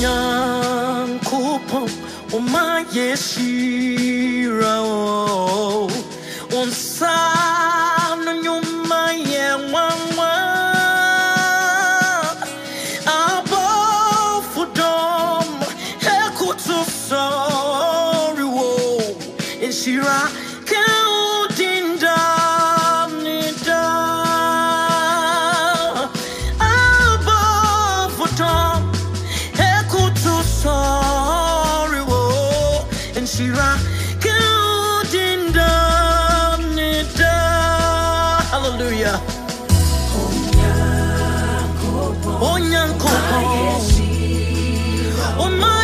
Onyankopɔn, hyira o. Wo nsa no nnwuma yɛ nwanwa. Hallelujah. Onyankopɔn, ɔmayɛ